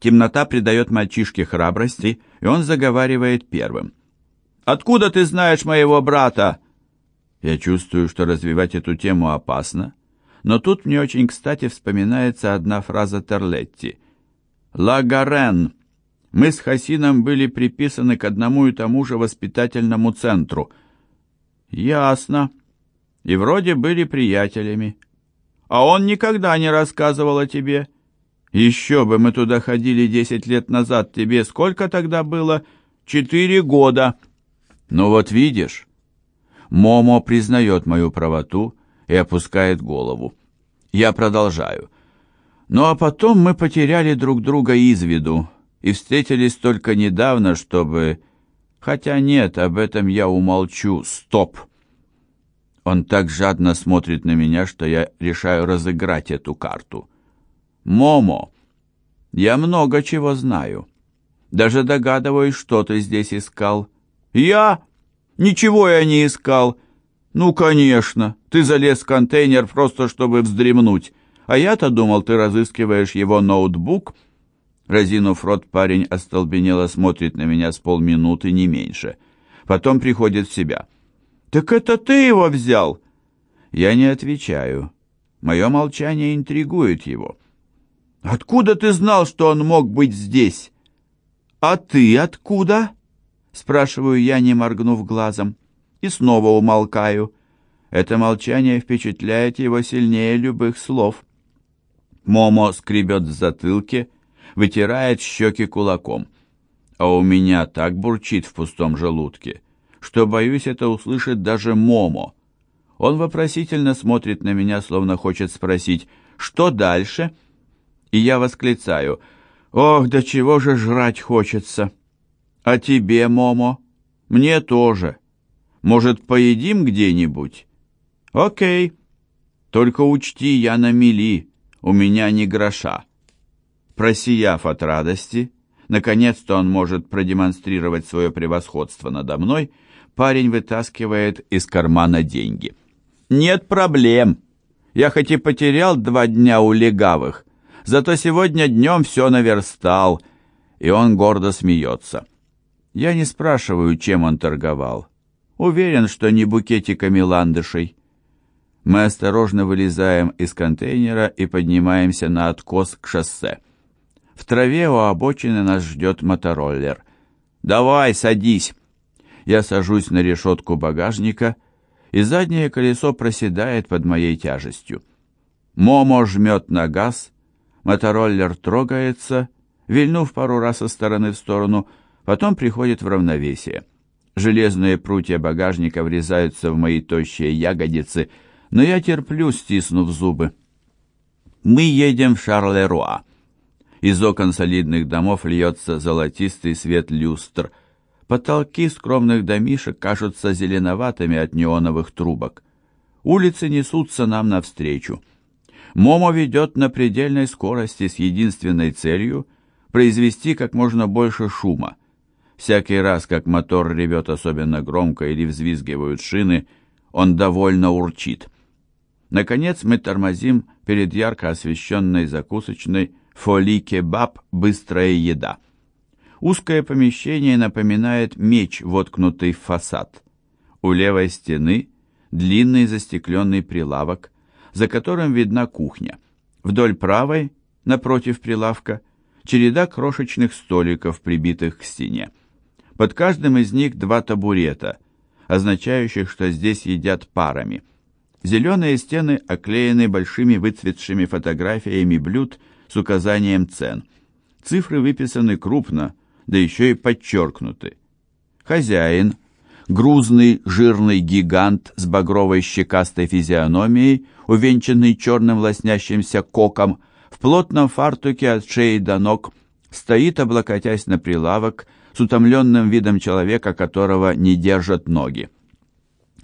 Темнота придает мальчишке храбрости, и он заговаривает первым. «Откуда ты знаешь моего брата?» Я чувствую, что развивать эту тему опасно, но тут мне очень кстати вспоминается одна фраза Терлетти. «Ла Гарен. Мы с Хасином были приписаны к одному и тому же воспитательному центру». «Ясно. И вроде были приятелями. А он никогда не рассказывал о тебе». «Еще бы, мы туда ходили десять лет назад. Тебе сколько тогда было?» «Четыре года». «Ну вот видишь». Момо признает мою правоту и опускает голову. Я продолжаю. Ну а потом мы потеряли друг друга из виду и встретились только недавно, чтобы... Хотя нет, об этом я умолчу. Стоп. Он так жадно смотрит на меня, что я решаю разыграть эту карту. Момо, я много чего знаю. Даже догадываюсь, что ты здесь искал. Я? Ничего я не искал. Ну, конечно, ты залез в контейнер просто, чтобы вздремнуть. А я-то думал, ты разыскиваешь его ноутбук. Разинув рот, парень остолбенело смотрит на меня с полминуты, не меньше. Потом приходит в себя. «Так это ты его взял?» Я не отвечаю. Мое молчание интригует его. «Откуда ты знал, что он мог быть здесь?» «А ты откуда?» Спрашиваю я, не моргнув глазом. И снова умолкаю. Это молчание впечатляет его сильнее любых слов. Момо скребет в затылке, вытирает щеки кулаком. А у меня так бурчит в пустом желудке, что, боюсь, это услышит даже Момо. Он вопросительно смотрит на меня, словно хочет спросить, что дальше? И я восклицаю, «Ох, до чего же жрать хочется!» «А тебе, Момо?» «Мне тоже. Может, поедим где-нибудь?» «Окей. Только учти, я на мели, у меня ни гроша». Просияв от радости, наконец-то он может продемонстрировать свое превосходство надо мной, парень вытаскивает из кармана деньги. «Нет проблем. Я хоть и потерял два дня у легавых, зато сегодня днем все наверстал». И он гордо смеется. Я не спрашиваю, чем он торговал. Уверен, что не букетиками ландышей. Мы осторожно вылезаем из контейнера и поднимаемся на откос к шоссе. В траве у обочины нас ждет мотороллер. «Давай, садись!» Я сажусь на решетку багажника, и заднее колесо проседает под моей тяжестью. Момо жмет на газ, мотороллер трогается, вильнув пару раз со стороны в сторону, Потом приходит в равновесие. Железные прутья багажника врезаются в мои тощие ягодицы, но я терплю, стиснув зубы. Мы едем в Шарлеруа. Из окон солидных домов льется золотистый свет люстр. Потолки скромных домишек кажутся зеленоватыми от неоновых трубок. Улицы несутся нам навстречу. Момо ведет на предельной скорости с единственной целью произвести как можно больше шума. Всякий раз, как мотор ревет особенно громко или взвизгивают шины, он довольно урчит. Наконец мы тормозим перед ярко освещенной закусочной «Фоли-кебаб. Быстрая еда». Узкое помещение напоминает меч, воткнутый в фасад. У левой стены длинный застекленный прилавок, за которым видна кухня. Вдоль правой, напротив прилавка, череда крошечных столиков, прибитых к стене. Под каждым из них два табурета, означающих, что здесь едят парами. Зеленые стены оклеены большими выцветшими фотографиями блюд с указанием цен. Цифры выписаны крупно, да еще и подчеркнуты. Хозяин, грузный жирный гигант с багровой щекастой физиономией, увенчанный черным лоснящимся коком, в плотном фартуке от шеи до ног, стоит, облокотясь на прилавок, с утомленным видом человека, которого не держат ноги.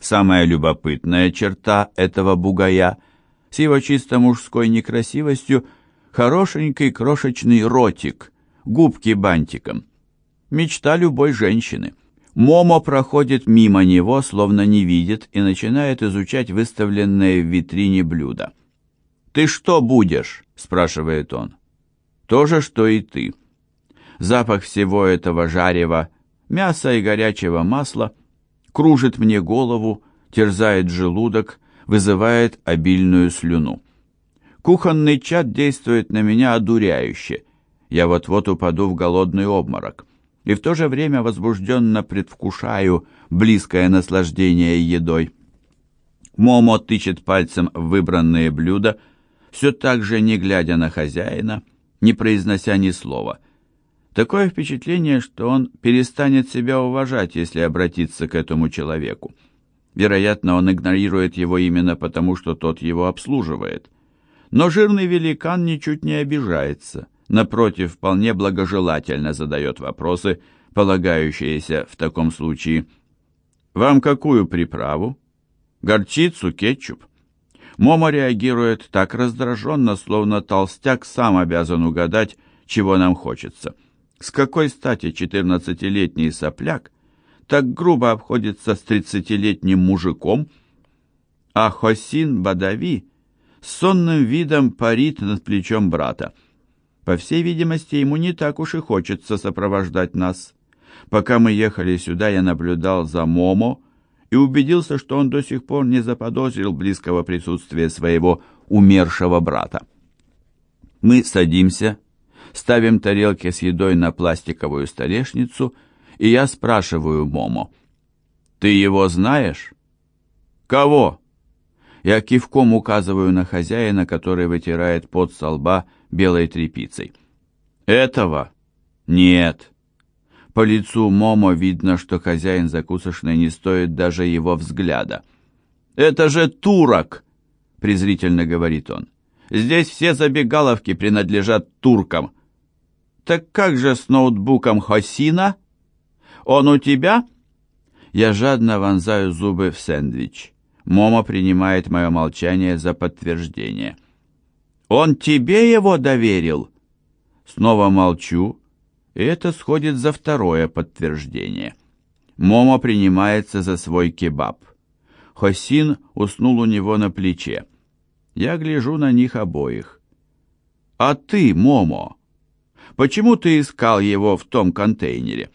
Самая любопытная черта этого бугая с его чисто мужской некрасивостью – хорошенький крошечный ротик, губки бантиком. Мечта любой женщины. Момо проходит мимо него, словно не видит, и начинает изучать выставленные в витрине блюда. «Ты что будешь?» – спрашивает он. «То же, что и ты». Запах всего этого жарева, мяса и горячего масла кружит мне голову, терзает желудок, вызывает обильную слюну. Кухонный чад действует на меня одуряюще. Я вот-вот упаду в голодный обморок. И в то же время возбужденно предвкушаю близкое наслаждение едой. Момо тычет пальцем в выбранные блюда, все так же не глядя на хозяина, не произнося ни слова. Такое впечатление, что он перестанет себя уважать, если обратиться к этому человеку. Вероятно, он игнорирует его именно потому, что тот его обслуживает. Но жирный великан ничуть не обижается. Напротив, вполне благожелательно задает вопросы, полагающиеся в таком случае. «Вам какую приправу?» «Горчицу, кетчуп?» Момо реагирует так раздраженно, словно толстяк сам обязан угадать, чего нам хочется. С какой стати четырнадцатилетний сопляк так грубо обходится с тридцатилетним мужиком, а Хосин Бадави сонным видом парит над плечом брата. По всей видимости, ему не так уж и хочется сопровождать нас. Пока мы ехали сюда, я наблюдал за Момо и убедился, что он до сих пор не заподозрил близкого присутствия своего умершего брата. Мы садимся, ставим тарелки с едой на пластиковую столешницу — и я спрашиваю Момо, «Ты его знаешь?» «Кого?» Я кивком указываю на хозяина, который вытирает пот со лба белой тряпицей. «Этого?» «Нет». По лицу Момо видно, что хозяин закусочной не стоит даже его взгляда. «Это же турок!» — презрительно говорит он. «Здесь все забегаловки принадлежат туркам». «Так как же с ноутбуком Хосина?» Он у тебя?» Я жадно вонзаю зубы в сэндвич. Момо принимает мое молчание за подтверждение. «Он тебе его доверил?» Снова молчу, и это сходит за второе подтверждение. Момо принимается за свой кебаб. Хосин уснул у него на плече. Я гляжу на них обоих. «А ты, Момо, почему ты искал его в том контейнере?»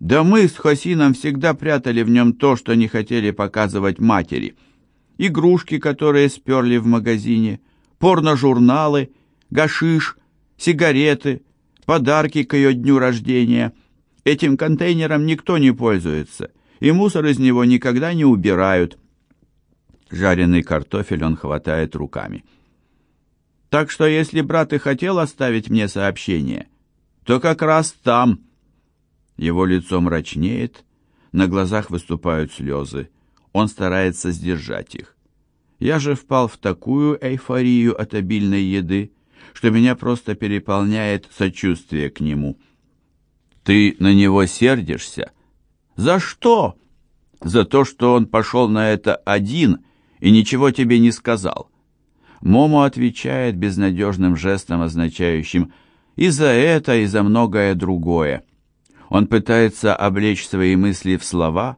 Да мы с Хосином всегда прятали в нем то, что не хотели показывать матери. Игрушки, которые сперли в магазине, порножурналы, гашиш, сигареты, подарки к ее дню рождения. Этим контейнером никто не пользуется, и мусор из него никогда не убирают. Жареный картофель он хватает руками. Так что если брат и хотел оставить мне сообщение, то как раз там – его лицо мрачнеет, на глазах выступают слезы. Он старается сдержать их. Я же впал в такую эйфорию от обильной еды, что меня просто переполняет сочувствие к нему. Ты на него сердишься? За что? За то, что он пошел на это один и ничего тебе не сказал. Момо отвечает безнадежным жестом, означающим «и за это, и за многое другое». Он пытается облечь свои мысли в слова,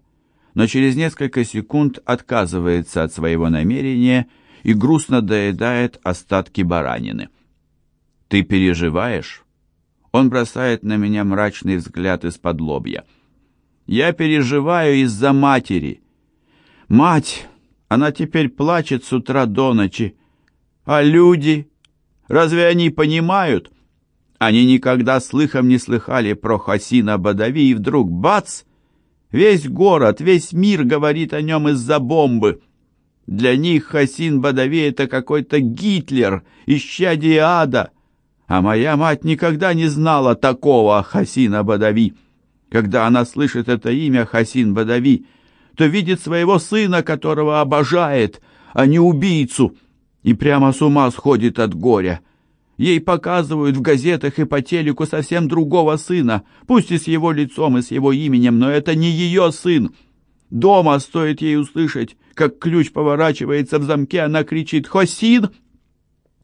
но через несколько секунд отказывается от своего намерения и грустно доедает остатки баранины. «Ты переживаешь?» Он бросает на меня мрачный взгляд из-под лобья. «Я переживаю из-за матери. Мать, она теперь плачет с утра до ночи. А люди? Разве они понимают?» Они никогда слыхом не слыхали про Хасина Бадави, и вдруг бац! Весь город, весь мир говорит о нем из-за бомбы. Для них Хасин Бадави — это какой-то Гитлер, исчадие ада. А моя мать никогда не знала такого Хасина Бадави. Когда она слышит это имя Хасин Бадави, то видит своего сына, которого обожает, а не убийцу, и прямо с ума сходит от горя. Ей показывают в газетах и по телеку совсем другого сына, пусть и с его лицом, и с его именем, но это не ее сын. Дома стоит ей услышать, как ключ поворачивается в замке, она кричит «Хосин!»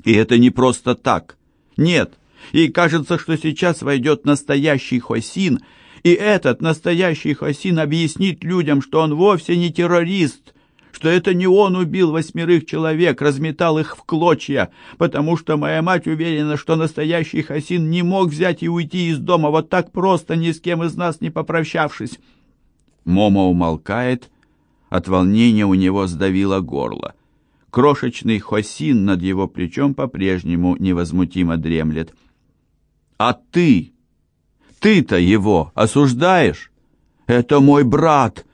И это не просто так. Нет, ей кажется, что сейчас войдет настоящий Хосин, и этот настоящий Хосин объяснит людям, что он вовсе не террорист, что это не он убил восьмерых человек, разметал их в клочья, потому что моя мать уверена, что настоящий Хосин не мог взять и уйти из дома вот так просто, ни с кем из нас не попрощавшись. Момо умолкает, от волнения у него сдавило горло. Крошечный Хосин над его плечом по-прежнему невозмутимо дремлет. «А ты? Ты-то его осуждаешь? Это мой брат!»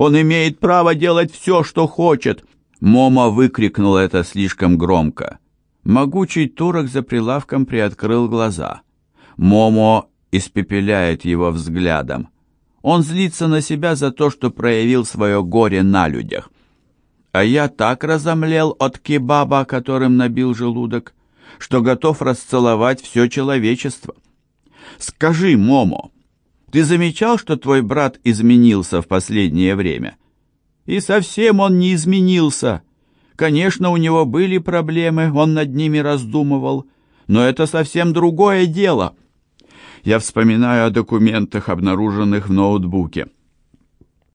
Он имеет право делать все, что хочет!» Момо выкрикнул это слишком громко. Могучий турок за прилавком приоткрыл глаза. Момо испепеляет его взглядом. Он злится на себя за то, что проявил свое горе на людях. А я так разомлел от кебаба, которым набил желудок, что готов расцеловать все человечество. Скажи, Момо, ты замечал, что твой брат изменился в последнее время? И совсем он не изменился. Конечно, у него были проблемы, он над ними раздумывал, но это совсем другое дело. Я вспоминаю о документах, обнаруженных в ноутбуке.